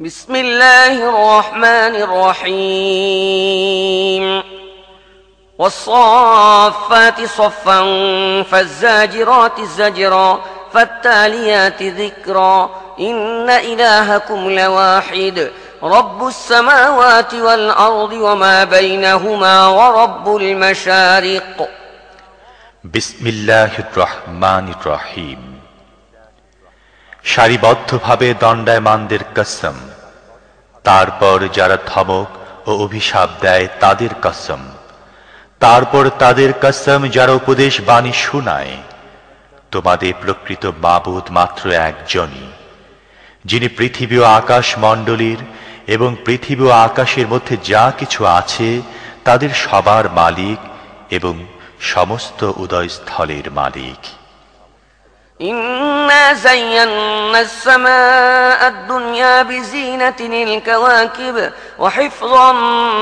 بسم الله الرحمن الرحيم والصافات صفا فالزاجرات زجرا فالتاليات ذكرا إن إلهكم لواحد رب السماوات والأرض وما بينهما ورب المشارق বিসমিল্লাহ রহমান রহিম সারিবদ্ধভাবে দণ্ডায়মানদের কসম তারপর যারা থমক ও অভিশাপ দেয় তাদের কসম। তারপর তাদের কসম যারা উপদেশ বাণী শুনায়। তোমাদের প্রকৃত বাবদ মাত্র একজনই, যিনি পৃথিবী ও আকাশ মণ্ডলীর এবং পৃথিবী ও আকাশের মধ্যে যা কিছু আছে তাদের সবার মালিক এবং সমস্ত উদয়স্থলের মালিক। زينا السماء الدنيا بزينة الكواكب وحفظا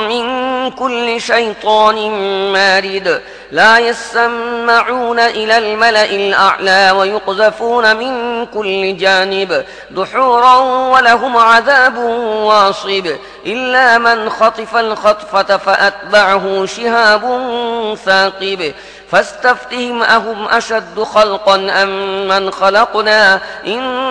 من كل شيطان مارد لا يسمعون إلى الملأ الأعلى ويقذفون من كل جانب دحورا ولهم عذاب واصب إلا من خطف الخطفة فأتبعه شهاب ثاقب فاستفتهم أهم أشد خلقا أم من خلقنا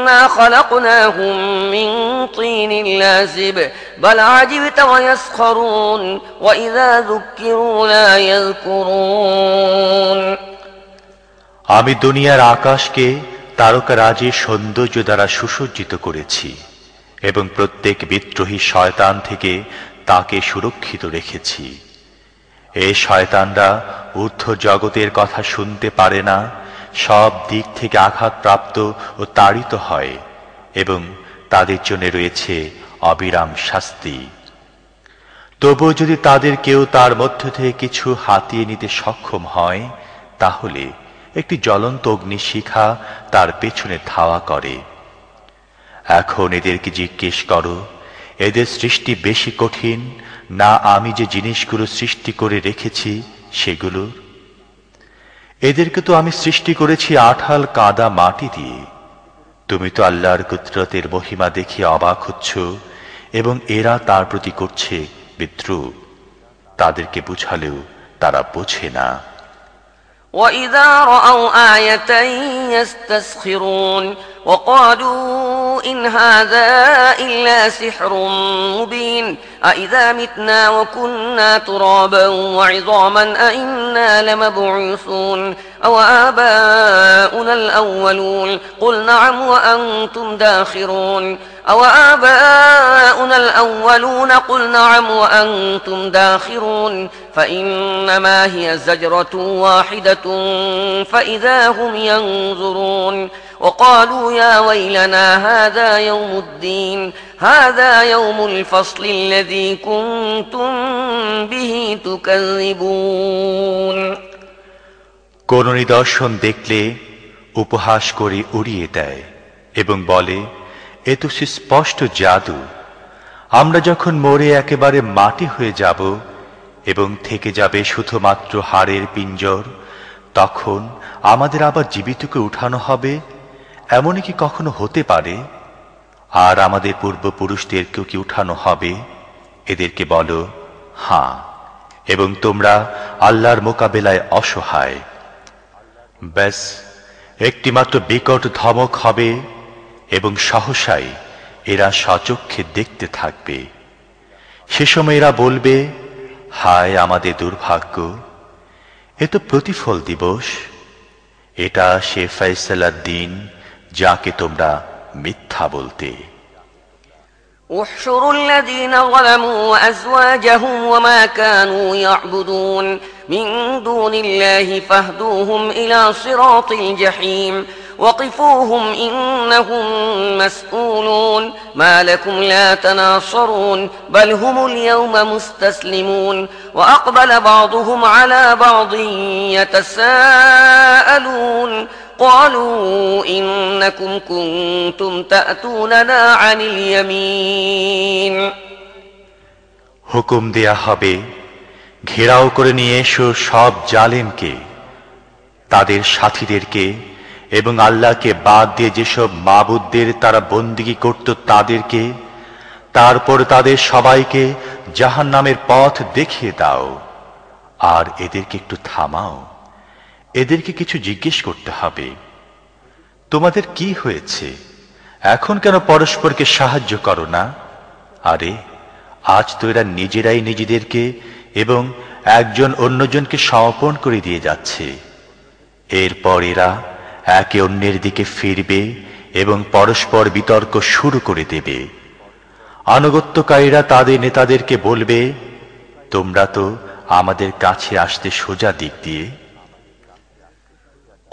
إنا خلقناهم من طين لازب بل عجبت ويسخرون وإذا ذكروا لا يذكرون আমি দুনিয়ার আকাশকে তারকারাজের সৌন্দর্য দ্বারা সুসজ্জিত করেছি এবং প্রত্যেক বিদ্রোহী শয়তান থেকে তাকে সুরক্ষিত রেখেছি এ শয়তানরা ঊর্ধ্ব জগতের কথা শুনতে পারে না সব দিক থেকে আঘাতপ্রাপ্ত ও তাড়িত হয় এবং তাদের জন্য রয়েছে অবিরাম শাস্তি। তবু যদি তাদের কেউ তার মধ্য থেকে কিছু হাতিয়ে নিতে সক্ষম হয়, তাহলে একটি জ্বলন্ত অগ্নিশিখা তার পেছনে ধাওয়া করে। এখন এদেরকে জিজ্ঞেস করো, এদের সৃষ্টি বেশি কঠিন? না আমি যে জিনিসগুলো সৃষ্টি করে রেখেছি সেগুলো এদেরকে তো আমি সৃষ্টি করেছি আঠাল কাদা মাটি দিয়ে তুমি তো আল্লাহর কুদরতের মহিমা দেখে অবাক হচ্ছ এবং এরা তার প্রতি করছে বিদ্রুপ তাদেরকে বুঝালেও তারা বোঝে না وإذا رأوا آية يستسخرون وقالوا إن هذا إلا سحر مبين أإذا متنا وكنا ترابا وعظاما أئنا لمبعوثون أو آباؤنا الأولون قل نعم وأنتم داخرون أو آباؤنا الأولون قل نعم وأنتم داخرون فإنما هي زجرة واحدة فإذا هم ينظرون وقالوا يا ويلنا هذا يوم الدين هذا يوم الفصل الذي كنتم به تكذبون কোন নিদর্শন দেখলে উপহাস করে উড়িয়ে দেয় এবং বলে এ তো সুস্পষ্ট জাদু আমরা যখন মরে একেবারে মাটি হয়ে যাব এবং থেকে যাবে শুধুমাত্র হাড়ের পিঞ্জর তখন আমাদের আবার জীবিতকে উঠানো হবে এমনই কি কখনো হতে পারে? আর আমাদের পূর্বপুরুষদেরকেও কি উঠানো হবে? এদেরকে বলো, হাঁ। এবং তোমরা আল্লাহর মোকাবেলায় অসহায়। ব্যাস, একটিমাত্র বিকট ধমক হবে এবং সহসাই এরা সচক্ষে দেখতে থাকবে। সে সময় এরা বলবে, হায় আমাদের দুর্ভাগ্য, এ তো প্রতিফল দিবস। এটা সে ফয়সালার দিন যাকে তোমরা মিথ্যা বলতে احشروا الذين ظلموا وأزواجهم وما كانوا يعبدون من دون الله فاهدوهم إلى صراط الجحيم وقفوهم إنهم مسؤولون ما لكم لا تناصرون بل هم اليوم مستسلمون وأقبل بعضهم على بعض يتساءلون قالوا إنكم كنتم تأتوننا عن اليمين হুকুম দেয়া হবে ঘেরাও করে নিয়ে এসো সব জালেমকে তাদের সাথীদেরকে এবং আল্লাহকে বাদ দিয়ে যেসব মাবুদদের তারা বন্দিগি করত তাদেরকে তারপর তাদের সবাইকে জাহান নামের পথ দেখিয়ে দাও আর এদেরকে একটু থামাও এদেরকে কিছু জিজ্ঞেস করতে হবে। তোমাদের কি হয়েছে? এখন কেন পরস্পরকে সাহায্য করো না? আরে, আজ তো এরা নিজেরাই নিজেদেরকে এবং একজন অন্যজনকে সমর্পণ করে দিয়ে যাচ্ছে। এরপর এরা একে অন্যের দিকে ফিরবে এবং পরস্পর বিতর্ক শুরু করে দেবে। আনুগত্যকারীরা তাদের নেতাদেরকে বলবে, তোমরা তো আমাদের কাছে আসতে সোজা দিক দিয়ে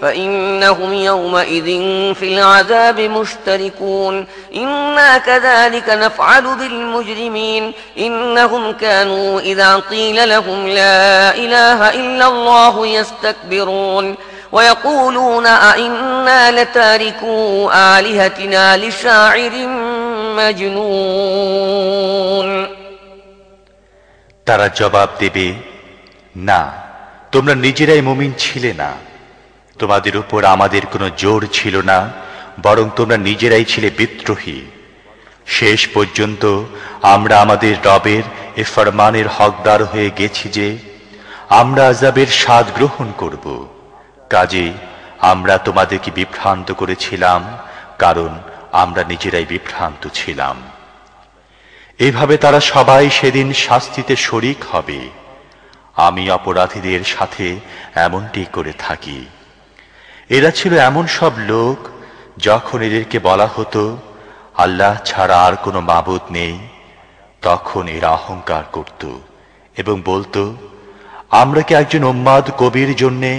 فإنهم يومئذ في العذاب مشتركون إنا كذلك نفعل بالمجرمين إنهم كانوا إذا قيل لهم لا إله إلا الله يستكبرون ويقولون أئنا لتاركوا آلهتنا لشاعر مجنون তারা জবাব দেবে না তোমরা নিজেরাই মুমিন ছিলে না তোমাদের উপর আমাদের কোনো জোর ছিল না, বরং তোমরা নিজেরাই ছিলে বিদ্রোহী। শেষ পর্যন্ত আমরা আমাদের রবের এ ফরমানের হকদার হয়ে গেছি যে আমরা আজাবের স্বাদ গ্রহণ করব। কাজে আমরা তোমাদেরকে বিভ্রান্ত করেছিলাম, কারণ আমরা নিজেরাই বিভ্রান্ত ছিলাম। এভাবে তারা সবাই সেদিন শাস্তিতে শরিক হবে। আমি অপরাধীদের সাথে এমনটি করে থাকি। এরা ছিল এমন সব লোক যখন এদেরকে বলা হতো আল্লাহ ছাড়া আর কোনো মাবুদ নেই তখন এরা অহংকার করত এবং বলতো আমরা কি একজন উম্মাদ কবির জন্যে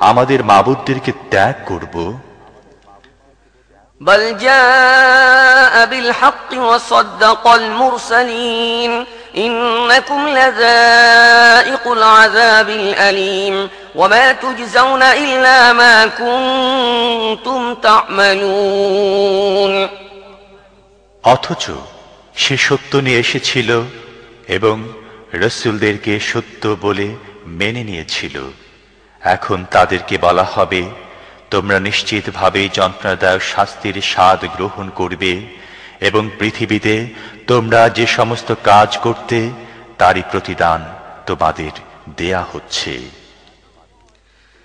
আমাদের মাবুদদেরকে ত্যাগ করব بل جاء بالحق وصدق المرسلين إنكم لذائق العذاب الأليم وما تجزون إلا ما كنتم تعملون অথচ সে সত্য নিয়ে এসেছিল এবং রসুলদেরকে সত্য বলে মেনে নিয়েছিল এখন তাদেরকে বলা হবে তোমরা নিশ্চিতভাবে যন্ত্রণাদায়ক শাস্তির স্বাদ গ্রহণ করবে এবং পৃথিবীতে তোমরা যে সমস্ত কাজ করতে তারই প্রতিদান তোমাদের দেয়া হচ্ছে।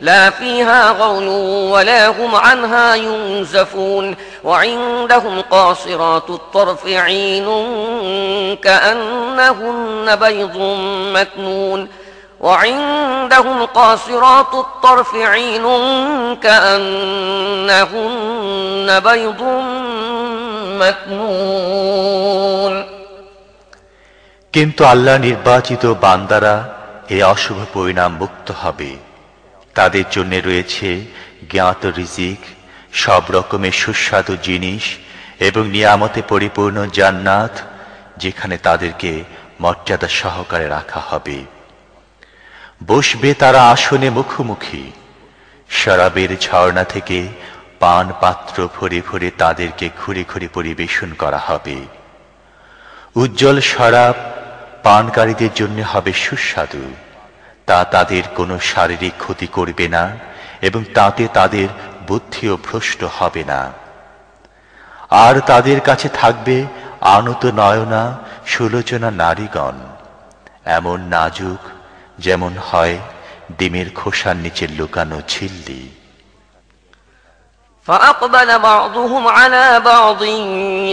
لا فيها غول ولا هم عنها ينزفون وعندهم قاصرات الطرف عين كأنهن بيض مكنون وعندهم قاصرات الطرف عين كأنهن بيض مكنون কিন্তু আল্লাহ নির্বাচিত বান্দারা এই অশুভ পরিণাম মুক্ত হবে তাদের জন্য রয়েছে জ্ঞাত রিজিক, সব রকমের সুস্বাদু জিনিস এবং নিয়ামতে পরিপূর্ণ জান্নাত, যেখানে তাদেরকে মর্যাদা সহকারে রাখা হবে। বসবে তারা আসনে মুখোমুখি। শরাবের ঝর্ণা থেকে পান পাত্র ভরে ভরে তাদেরকে ঘুরে ঘুরে পরিবেশন করা হবে। উজ্জ্বল শরাব পানকারীদের জন্য হবে সুস্বাদু। তা তাদের কোনো শারীরিক ক্ষতি করবে না এবং তাতে তাদের বুদ্ধিও ভ্রষ্ট হবে না আর তাদের কাছে থাকবে আনত নয়না সুলোচনা নারীগণ এমন নাজুক যেমন হয় ডিমের খোসার নিচে লুকানো ঝিল্লি فأقبل بعضهم على بعض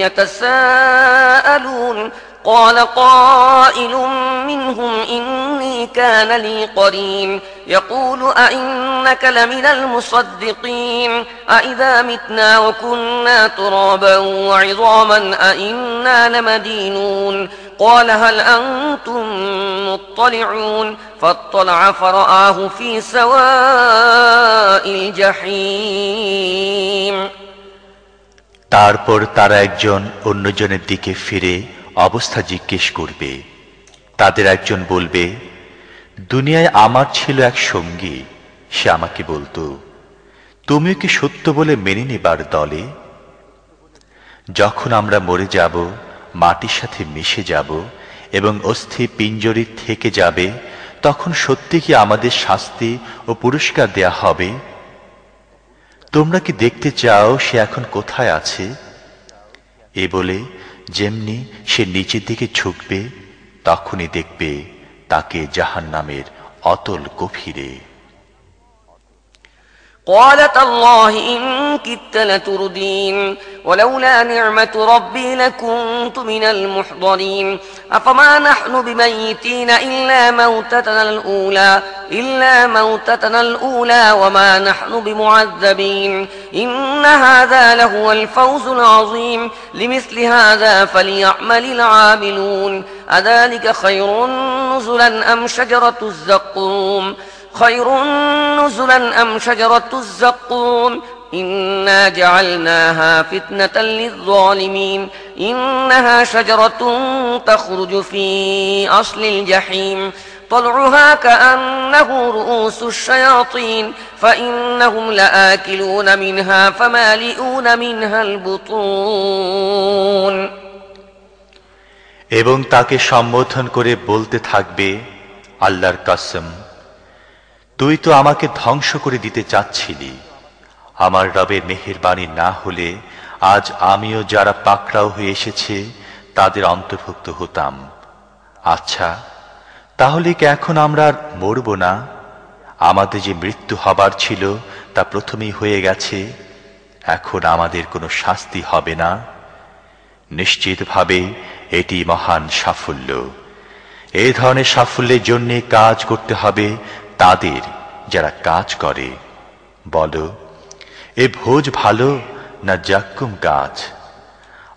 يتساءلون قال قائل منهم إني كان لي قرين يقول أئنك لمن المصدقين أئذا متنا وكنا ترابا وعظاما أئنا لمدينون قال هل أنتم مطلعون فاطلع فرآه في سواء الجحيم তারপর তারা একজন অন্যজনের দিকে ফিরে অবস্থা জিজ্ঞেস করবে। তাদের একজন বলবে, দুনিয়ায় আমার ছিল এক সঙ্গী। সে আমাকে বলতো, তুমিও কি সত্য বলে মেনে নেবার দলে? যখন আমরা মরে যাব, মাটির সাথে মিশে যাব এবং অস্থি পিঞ্জরি থেকে যাবে, তখন সত্যি কি আমাদের শাস্তি ও পুরস্কার দেয়া হবে? তোমরা কি দেখতে চাও সে এখন কোথায় আছে? এ বলে যেমনি সে নিচের দিকে ঝুঁকবে তখনই দেখবে তাকে জাহান নামের অতল গভীরে। قال تالله إن كدت لتردين ولولا نعمة ربي لكنت من المحضرين أفما نحن بميتين إلا موتتنا الأولى إلا موتتنا الأولى وما نحن بمعذبين إن هذا لهو الفوز العظيم لمثل هذا فليعمل العاملون أذلك خير نزلا أم شجرة الزقوم خير نزلا أم شجرة الزقوم إنا جعلناها فتنة للظالمين إنها شجرة تخرج في أصل الجحيم طلعها كأنه رؤوس الشياطين فإنهم لآكلون منها فمالئون منها البطون এবং তাকে সম্বোধন করে বলতে থাকবে আল্লাহর কাসম তুই তো আমাকে ধ্বংস করে দিতে চাচ্ছিলি। আমার রবের মেহেরবাণী না হলে আজ আমিও যারা পাকড়াও হয়ে এসেছে, তাদের অন্তর্ভুক্ত হতাম। আচ্ছা তাহলে কি এখন আমরা আর মরব না? আমাদের যে মৃত্যু হবার ছিল, তা প্রথমেই হয়ে গেছে। এখন আমাদের কোনো শাস্তি হবে না। নিশ্চিতভাবে এটি মহান সাফল্য। এ ধরনের সাফল্যের জন্য কাজ করতে হবে তাদের যারা কাজ করে, বলো, এ ভোজ ভালো না জাক্কুম গাছ?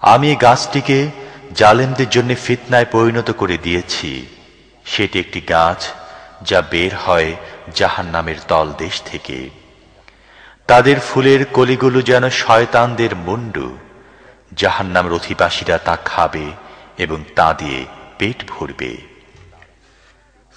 আমি এই গাছটিকে জালেমদের জন্য ফিতনায় পরিণত করে দিয়েছি। সেটি একটি গাছ যা বের হয় জাহান নামের তল দেশ থেকে। তাদের ফুলের কলিগুলো যেন শয়তানদের মুন্ডু। জাহান নামের অধিবাসীরা তা খাবে এবং তা দিয়ে পেট ভরবে।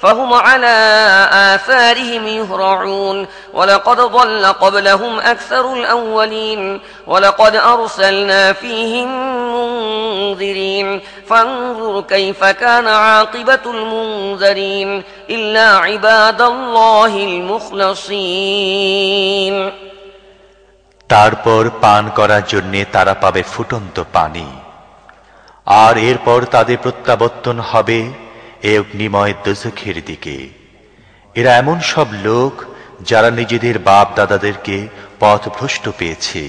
فهم على آثارهم يهرعون ولقد ضل قبلهم أكثر الأولين ولقد أرسلنا فيهم منذرين فانظر كيف كان عاقبة المنذرين إلا عباد الله المخلصين তারপর পান করার জন্য তারা পাবে ফুটন্ত পানি আর এরপর তাদের প্রত্যাবর্তন হবে এ অগ্নিময় দোজখের দিকে। এরা এমন সব লোক যারা নিজেদের বাপ দাদাদেরকে পথভ্রষ্ট পেয়েছে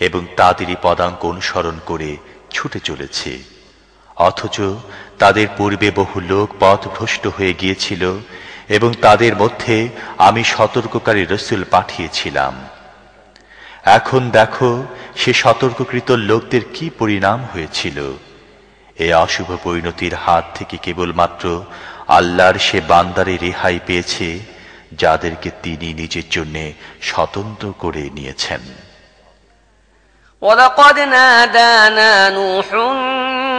এবং তাদেরই পদাঙ্ক অনুসরণ করে ছুটে চলেছে। অথচ তাদের পূর্বে বহু লোক পথভ্রষ্ট হয়ে গিয়েছিল এবং তাদের মধ্যে আমি সতর্ককারী রসুল পাঠিয়েছিলাম। এখন দেখো সে সতর্ককৃত লোকদের কি পরিণাম হয়েছিল। এই অশুভ পরিণতির হাত থেকে কেবলমাত্র আল্লাহর সে বান্দারে রেহাই পেয়েছে যাদেরকে তিনি নিজের জন্য স্বতন্ত্র করে নিয়েছেন ولقد نادانا نوح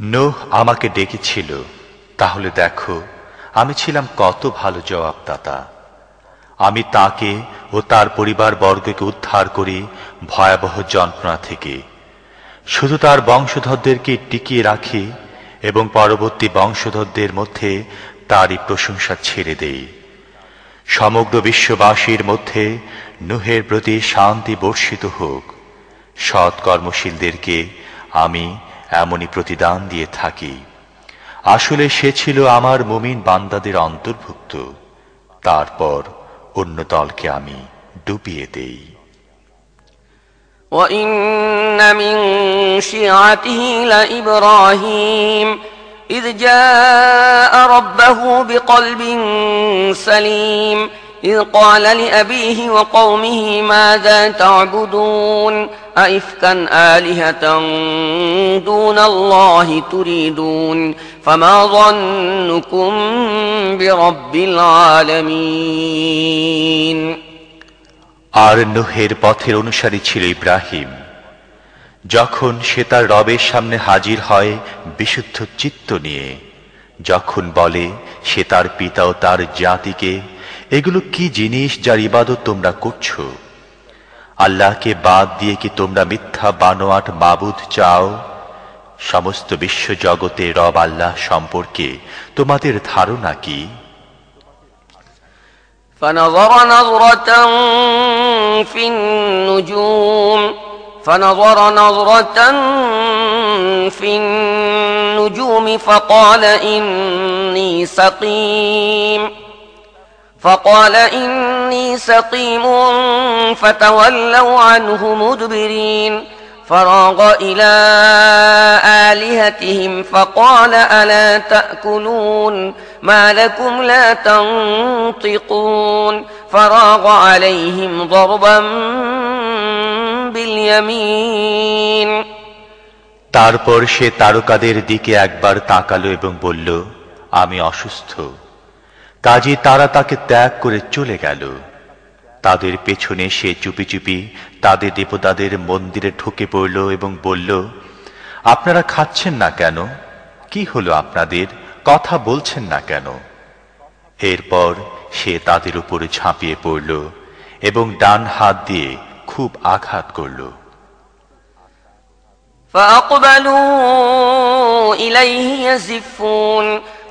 নোহ আমাকে ডেকেছিল। তাহলে দেখো, আমি ছিলাম কত ভালো জবাবদাতা। আমি তাকে ও তার পরিবার বর্গকে উদ্ধার করি ভয়াবহ যন্ত্রণা থেকে। শুধু তার বংশধরদেরকে টিকিয়ে রাখি এবং পরবর্তী বংশধরদের মধ্যে তারই প্রশংসা ছেড়ে দেই। সমগ্র বিশ্ববাসীর মধ্যে নুহের প্রতি শান্তি বর্ষিত হোক। সৎ কর্মশীলদেরকে আমি এমনই প্রতিদান দিয়ে থাকি আসলে সে ছিল আমার মুমিন বান্দাদের অন্তর্ভুক্ত তারপর অন্য দলকে আমি ডুবিয়ে দেই وإن من شيعته لإبراهيم إذ جاء ربه بقلب سليم إذ قال لأبيه وقومه ماذا تعبدون أئفكا آلهة دون الله تريدون فما ظنكم برب العالمين আর নুহের পথের অনুসারী ছিল ইব্রাহিম যখন সে তার রবের সামনে হাজির হয় বিশুদ্ধ চিত্ত নিয়ে যখন বলে সে তার পিতা ও তার জাতিকে এগুলো কি জিনিস যার ইবাদত তোমরা করছো আল্লাহকে বাদ দিয়ে কি তোমরা মিথ্যা বানোয়াট মাবুদ চাও সমস্ত বিশ্ব জগতে রব আল্লাহ সম্পর্কে তোমাদের ধারণা কি فنظر نظرة في النجوم فنظر نظرة في النجوم فقال إني سقيم فقال إني سقيم فتولوا عنه مدبرين فراغ إلى آلهتهم فقال ألا تأكلون ما لكم لا تنطقون فراغ عليهم ضربا باليمين তারপর সে তারকাদের দিকে একবার তাকালো এবং বলল আমি অসুস্থ কাজে তারা তাকে ত্যাগ করে চলে গেল তাদের পেছনে সে চুপি চুপি তাদের দেবতাদের মন্দিরে ঢুকে পড়ল এবং বলল আপনারা খাচ্ছেন না কেন কি হলো আপনাদের কথা বলছেন না কেন এরপর সে তাদের উপরে ঝাঁপিয়ে পড়ল এবং ডান হাত দিয়ে খুব আঘাত করল فأقبلوا إليه يزفون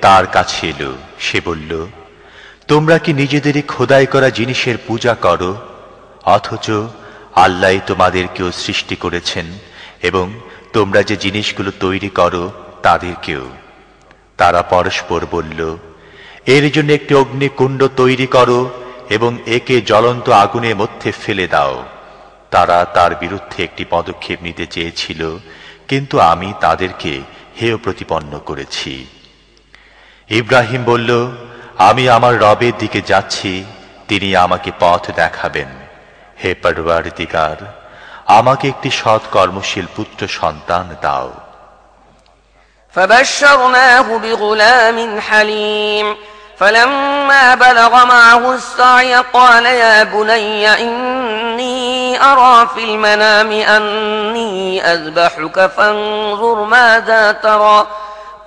তার কাছে এলো। সে বলল, তোমরা কি নিজেদেরই খোদাই করা জিনিসের পূজা করো? অথচ আল্লাহ তোমাদেরকেও সৃষ্টি করেছেন এবং তোমরা যে জিনিসগুলো তৈরি করো তাদেরকেও। তারা পরস্পর বলল, এর জন্য একটি অগ্নিকুণ্ড তৈরি করো এবং একে জ্বলন্ত আগুনের মধ্যে ফেলে দাও। তারা তার বিরুদ্ধে একটি পদক্ষেপ নিতে চেয়েছিল, কিন্তু আমি তাদেরকে হেয় প্রতিপন্ন করেছি। ইব্রাহিম বলল আমি আমার রবের দিকে যাচ্ছি তিনি আমাকে পথ দেখাবেন হে পরবার দিগার আমাকে একটি সৎ কর্মশীল পুত্র সন্তান দাও فبشرناه بغلام حليم فلما بلغ معه السعي قال يا بني إني أرى في المنام أني أذبحك فانظر ماذا ترى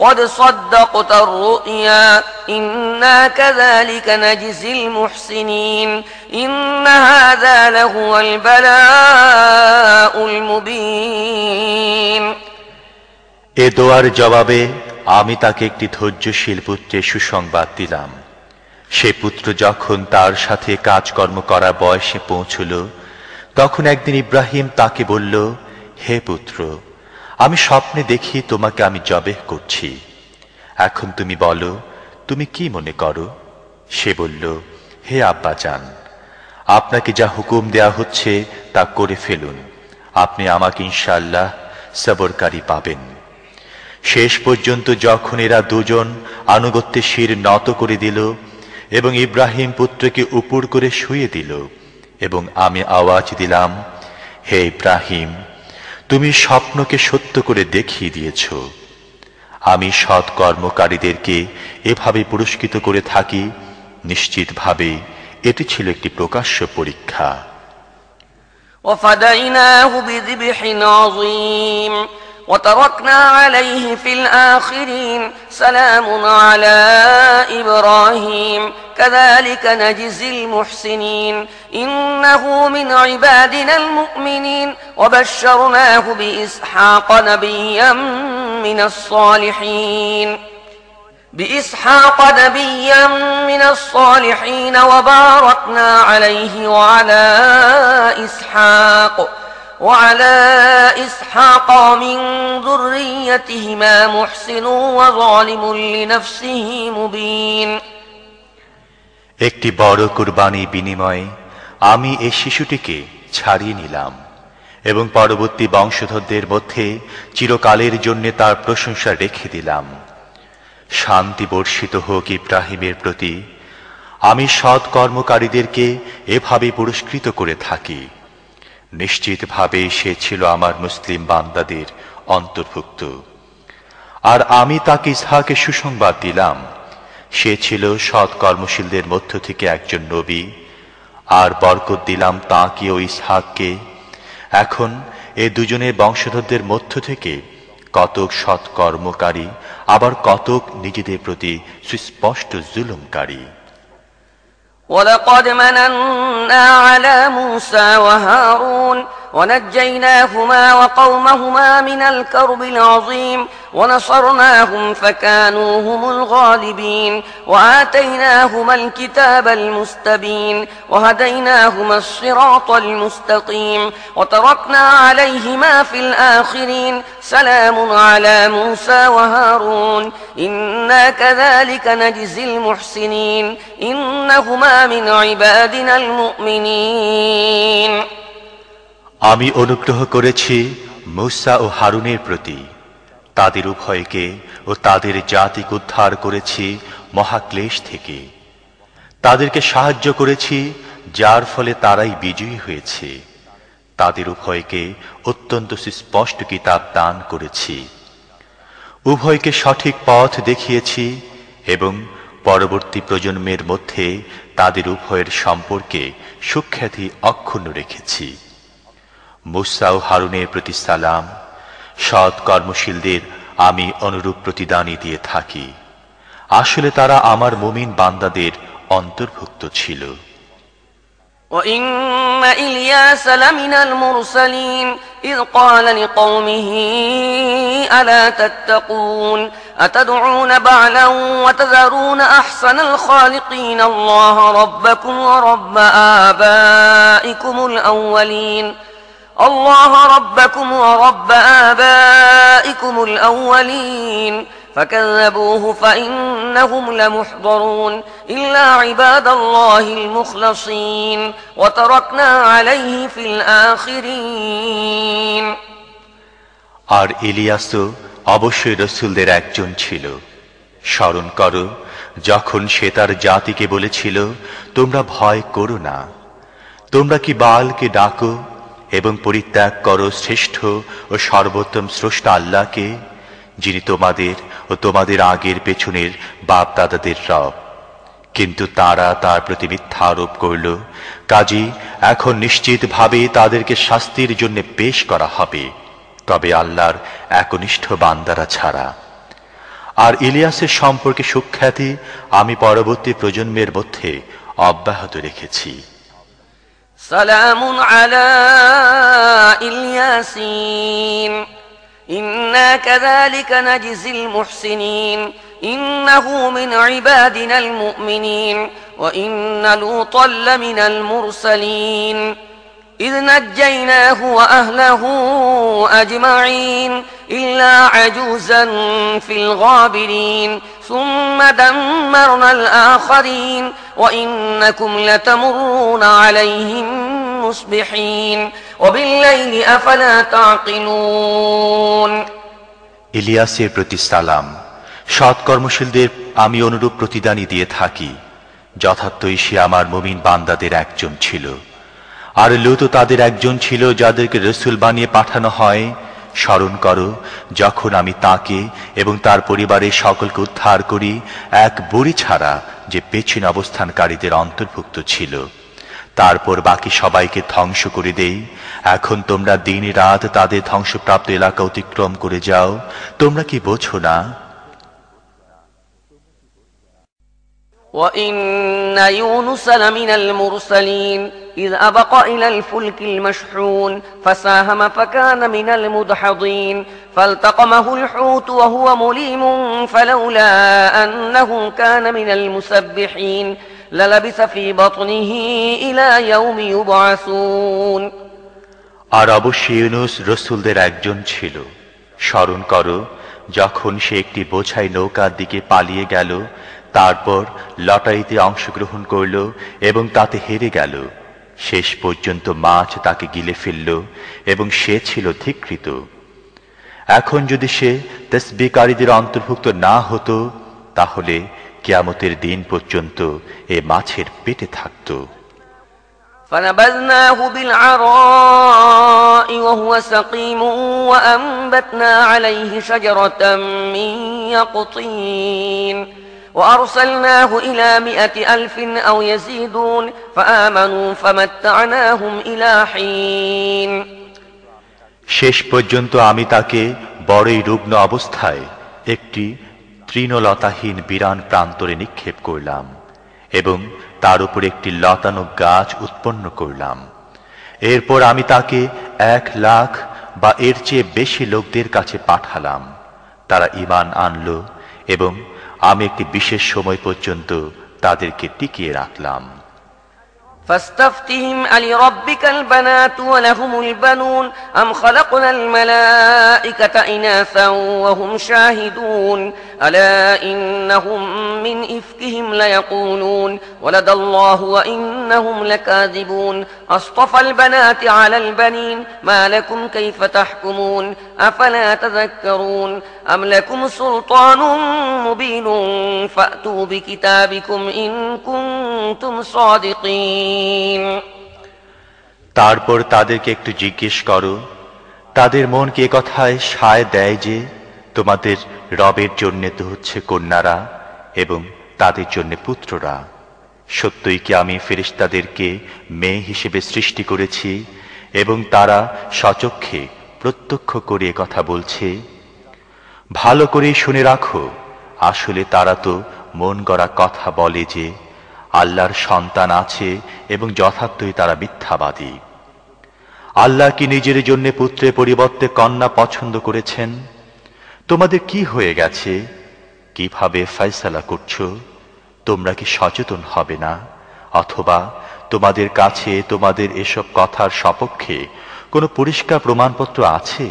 قد صدقت الرؤيا إنا كذلك نجزي المحسنين إن هذا لهو البلاء المبين এ দোয়ার জবাবে আমি তাকে একটি ধৈর্যশীল পুত্রের সুসংবাদ দিলাম সে পুত্র যখন তার সাথে কাজকর্ম করা বয়সে পৌঁছল তখন একদিন ইব্রাহিম তাকে বলল হে পুত্র আমি স্বপ্নে দেখি তোমাকে আমি জবেহ করছি। এখন তুমি বলো, তুমি কি মনে করো? সে বলল, হে আব্বা যান আপনাকে যা হুকুম দেয়া হচ্ছে তা করে ফেলুন। আপনি আমাকে ইনশাল্লাহ সবরকারী পাবেন। শেষ পর্যন্ত যখন এরা দুজন আনুগত্যে শির নত করে দিল এবং ইব্রাহিম পুত্রকে উপর করে শুয়ে দিল এবং আমি আওয়াজ দিলাম, হে ইব্রাহিম তুমি স্বপ্নকে সত্য করে দেখিয়ে দিয়েছ আমি সৎ কর্মকারীদেরকে এভাবে পুরস্কৃত করে থাকি নিশ্চিতভাবে এটি ছিল একটি প্রকাশ্য পরীক্ষা وفديناه بذبح عظيم وتركنا عليه في الآخرين سلام على إبراهيم كذلك نجزي المحسنين. إنه من عبادنا المؤمنين. وبشرناه بإسحاق نبيا من الصالحين. بإسحاق نبيا من الصالحين وباركنا عليه وعلى إسحاق. وعلى إسحاق ومن ذريتهما محسن وظالم لنفسه مبين. একটি বড় কুরবানি বিনিময়ে আমি এই শিশুটিকে ছাড়িয়ে নিলাম এবং পরবর্তী বংশধরদের মধ্যে চিরকালের জন্য তার প্রশংসা রেখে দিলাম। শান্তি বর্ষিত হোক ইব্রাহিমের প্রতি। আমি সৎ কর্মকারীদেরকে এভাবে পুরস্কৃত করে থাকি। নিশ্চিতভাবে সে ছিল আমার মুসলিম বান্দাদের অন্তর্ভুক্ত। আর আমি তাকে ইসহাকে সুসংবাদ দিলাম। সে ছিল সৎ কর্মশীলদের মধ্য থেকে একজন নবী আর বরকত দিলাম তাকে ও ইসহাককে এখন এ দুজনের বংশধরদের মধ্য থেকে কতক সৎ কর্মকারী আবার কতক নিজেদের প্রতি সুস্পষ্ট জুলুমকারী ولقد مننا على موسى وهارون ونجيناهما وقومهما من الكرب العظيم ونصرناهم فكانوا هم الغالبين وآتيناهما الكتاب المستبين وهديناهما الصراط المستقيم وتركنا عليهما في الآخرين سلام على موسى وهارون إنا كذلك نجزي المحسنين إنهما من عبادنا المؤمنين আমি অনুগ্রহ করেছি মুসা ও হারুনের প্রতি। তাদের উভয়কে ও তাদের জাতিকে উদ্ধার করেছি মহাক্লেশ থেকে। তাদেরকে সাহায্য করেছি, যার ফলে তারাই বিজয়ী হয়েছে। তাদের উভয়কে অত্যন্ত সুস্পষ্ট কিতাব দান করেছি। উভয়কে সঠিক পথ দেখিয়েছি এবং পরবর্তী প্রজন্মের মধ্যে তাদের উভয়ের সম্পর্কে সুখ্যাতি অক্ষুণ্ণ রেখেছি। মুসা ও হারুনের প্রতি সালাম সৎ কর্মশীলদের আমি অনুরূপ প্রতিদানই দিয়ে থাকি আসলে তারা আমার মুমিন বান্দাদের অন্তর্ভুক্ত ছিল وإن إلياس لمن المرسلين إذ قال لقومه ألا تتقون أتدعون بعلا وتذرون أحسن الخالقين الله ربكم ورب آبائكم الأولين الله ربكم ورب آبائكم الأولين فكذبوه فإنهم لمحضرون إلا عباد الله المخلصين وتركنا عليه في الآخرين আর ইলিয়াসও অবশ্যই রসুলদের একজন ছিল স্মরণ করো যখন সে তার জাতিকে বলেছিল তোমরা ভয় করো না তোমরা কি বালকে ডাকো এবং পরিত্যাগ করো শ্রেষ্ঠ ও সর্বোত্তম স্রষ্টা আল্লাহকে, যিনি তোমাদের ও তোমাদের আগের পেছনের বাপ দাদাদের রব। কিন্তু তারা তার প্রতি মিথ্যা আরোপ করল, কাজী, এখন নিশ্চিতভাবে তাদেরকে শাস্তির জন্য পেশ করা হবে, তবে আল্লাহর একনিষ্ঠ বান্দারা ছাড়া। আর ইলিয়াসের সম্পর্কে সুখ্যাতি আমি পরবর্তী প্রজন্মের মধ্যে অব্যাহত রেখেছি। سلام على إلياسين. إنا كذلك نجزي المحسنين. إنه من عبادنا المؤمنين. وإن لوطا لمن المرسلين. إذ نجيناه وأهله أجمعين إلا عجوزا في الغابرين. ثم دمرنا الآخرين وإنكم لتمرون عليهم مصبحين وبالليل أفلا تعقلون ইলিয়াসের প্রতি সালাম সৎ কর্মশীলদের আমি অনুরূপ প্রতিদানই দিয়ে থাকি যথার্থই সে আমার মুমিন বান্দাদের একজন ছিল আর লুত তাদের একজন ছিল যাদেরকে রসুল বানিয়ে পাঠানো হয় স্মরণ করো যখন আমি তাকে এবং তার পরিবারের সকলকে উদ্ধার করি এক বুড়ি ছাড়া যে পেছনে অবস্থানকারীদের অন্তর্ভুক্ত ছিল তারপর বাকি সবাইকে ধ্বংস করে দেই এখন তোমরা দিন রাত তাদের ধ্বংসপ্রাপ্ত এলাকা অতিক্রম করে যাও তোমরা কি বোঝো না وإن يونس لمن المرسلين إذ أبق إلى الفلك المشحون فساهم فكان من المدحضين فالتقمه الحوت وهو مليم فلولا أنه كان من المسبحين للبث في بطنه إلى يوم يبعثون আর অবশ্যই ইউনুস রসুলদের একজন ছিল স্মরণ করো যখন সে একটি বোঝাই নৌকার দিকে পালিয়ে গেল তারপর লটারিতে অংশগ্রহণ করল এবং তাতে হেরে গেল শেষ পর্যন্ত মাছ তাকে গিলে ফেলল এবং সে ছিল ধিকৃত এখন যদি সে তসবিকারীদের অন্তর্ভুক্ত না হতো তাহলে কিয়ামতের দিন পর্যন্ত এ মাছের পেটে থাকতো فنبذناه بالعراء وهو سقيم وأنبتنا عليه شجرة من يقطين وأرسلناه إلى مئة ألف أو يزيدون فآمنوا فمتعناهم إلى حين শেষ পর্যন্ত আমি তাকে বড়ই রুগ্ন অবস্থায় একটি তৃণলতাহীন বিরান প্রান্তরে নিক্ষেপ করলাম এবং তার উপর একটি লতানো গাছ উৎপন্ন করলাম এরপর আমি তাকে এক লাখ বা এর চেয়ে বেশি লোকদের কাছে পাঠালাম তারা ইমান আনল এবং আমি একটি বিশেষ সময় পর্যন্ত তাদেরকে টিকিয়ে রাখলাম فاستفتهم ألربك البنات ولهم البنون أم خلقنا الملائكة إناثا وهم شاهدون ألا إنهم من إفكهم ليقولون ولد الله وإنهم لكاذبون أصطفى البنات على البنين ما لكم كيف تحكمون أفلا تذكرون أم لكم سلطان مبين فأتوا بكتابكم إن كنتم صادقين তারপর তাদেরকে একটু জিজ্ঞেস করো তাদের মন কে কথায় সায় দেয় যে তোমাদের রবের জন্যে তো হচ্ছে কন্যারা এবং তাদের জন্য পুত্ররা। সত্যই কি আমি ফেরিস্তাদেরকে মেয়ে হিসেবে সৃষ্টি করেছি এবং তারা সচক্ষে প্রত্যক্ষ করে কথা বলছে? ভালো করে শুনে রাখো, আসলে তারা তো মন গড়া কথা বলে যে আল্লাহর সন্তান আছে এবং যথার্থই তারা মিথ্যাবাদী। আল্লাহ কি নিজের জন্য পুত্রের পরিবর্তে কন্যা পছন্দ করেছেন? তোমাদের কি হয়ে গেছে কিভাবে ফয়সালা করছো তোমরা কি সচেতন হবে না অথবা তোমাদের কাছে তোমাদের এসব কথার সপক্ষে কোনো পরিষ্কার প্রমাণপত্র আছে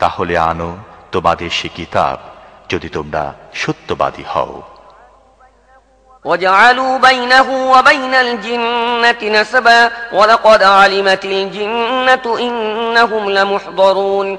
তাহলে আনো তোমাদের সে কিতাব যদি তোমরা সত্যবাদী হও وجعلوا بينه وبين الجنة نسبا ولقد علمت الجنة إنهم لمحضرون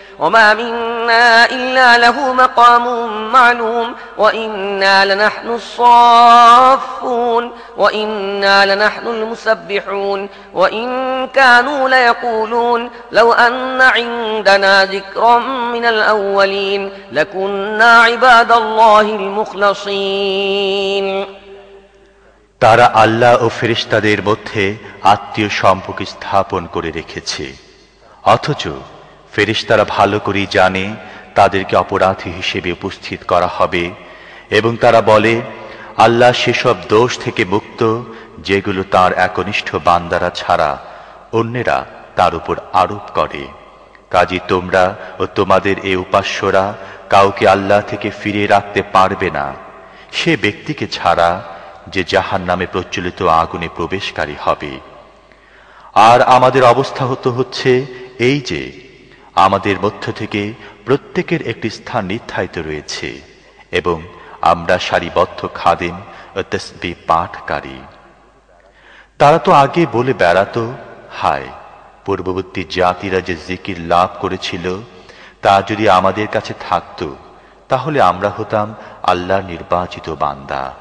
وما منا إلا له مقام معلوم وإنا لنحن الصافون وإنا لنحن المسبحون وإن كانوا ليقولون لو أن عندنا ذكرا من الأولين لكنا عباد الله المخلصين তারা আল্লাহ ও ফেরিস্তাদের মধ্যে আত্মীয় সম্পর্ক স্থাপন করে রেখেছে অথচ ফেরিস্তারা ভালো করেই জানে তাদেরকে অপরাধী হিসেবে উপস্থিত করা হবে, এবং তারা বলে, আল্লাহ সেসব দোষ থেকে মুক্ত, যেগুলো তার একনিষ্ঠ বান্দারা ছাড়া অন্যেরা তার উপর আরোপ করে। কাজী তোমরা ও তোমাদের এ উপাস্যরা কাউকে আল্লাহ থেকে ফিরিয়ে রাখতে পারবে না। সে ব্যক্তিকে ছাড়া যে জাহান নামে প্রচলিত আগুনে প্রবেশকারী হবে। আর আমাদের অবস্থা হতো হচ্ছে এই যে আমাদের মধ্য থেকে প্রত্যেকের একটি স্থান নির্ধারিত রয়েছে, এবং আমরা সারিবদ্ধ খাদেম তসবি পাঠকারী। তারা তো আগে বলে বেড়াতো, হায়, পূর্ববর্তী জাতিরা যে জিকির লাভ করেছিল, তা যদি আমাদের কাছে থাকতো, তাহলে আমরা হতাম আল্লাহর নির্বাচিত বান্দা।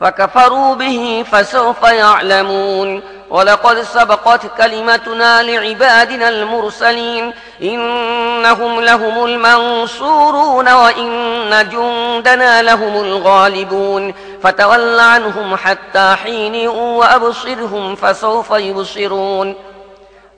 فكفروا به فسوف يعلمون. ولقد سبقت كلمتنا لعبادنا المرسلين. إنهم لهم المنصورون وإن جندنا لهم الغالبون. فتول عنهم حتى حين وأبصرهم فسوف يبصرون.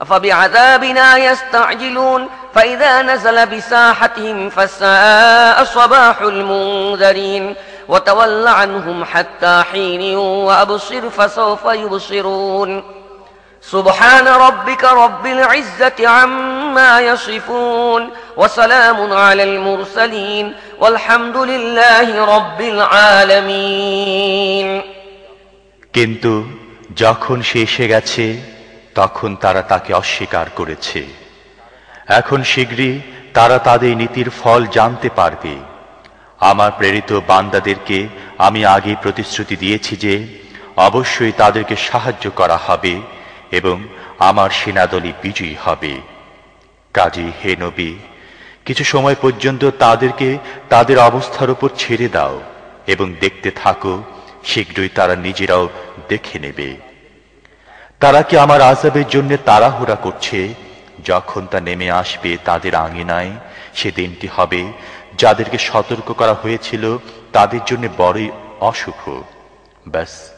أفبعذابنا يستعجلون. فإذا نزل بساحتهم فساء صباح المنذرين. وتول عنهم حتى حين وأبصر فسوف يبصرون سبحان ربك رب العزة عما يصفون وسلام على المرسلين والحمد لله رب العالمين কিন্তু যখন সে এসে গেছে তখন তারা তাকে অস্বীকার করেছে এখন শীঘ্রই তারা তাদের নীতির ফল জানতে পারবে আমার প্রেরিত বান্দাদেরকে আমি আগে প্রতিশ্রুতি দিয়েছি যে, অবশ্যই তাদেরকে সাহায্য করা হবে এবং আমার সেনাদলই বিজয়ী হবে। কাজী হে নবী, কিছু সময় পর্যন্ত তাদেরকে তাদের অবস্থার উপর ছেড়ে দাও এবং দেখতে থাকো, শীঘ্রই তারা নিজেরাও দেখে নেবে। তারা কি আমার আজাবের জন্য তাড়াহুড়া করছে? যখন তা নেমে আসবে তাদের আঙিনায় সে দিনটি হবে যাদেরকে সতর্ক করা হয়েছিল, তাদের জন্য বড়ই অসুখ ব্যাস,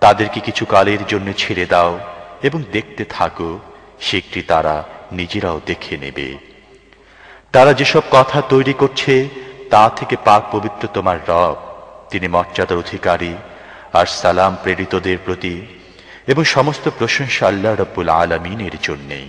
তাদেরকে কিছু কালের জন্য ছেড়ে দাও এবং দেখতে থাকো, শীঘ্রই তারা নিজেরাও দেখে নেবে। তারা যেসব কথা তৈরি করছে, তা থেকে পাক পবিত্র তোমার রব। তিনি মর্যাদার অধিকারী আর সালাম প্রেরিতদের প্রতি এবং সমস্ত প্রশংসা আল্লাহ রব্বুল আলমিনের জন্যেই।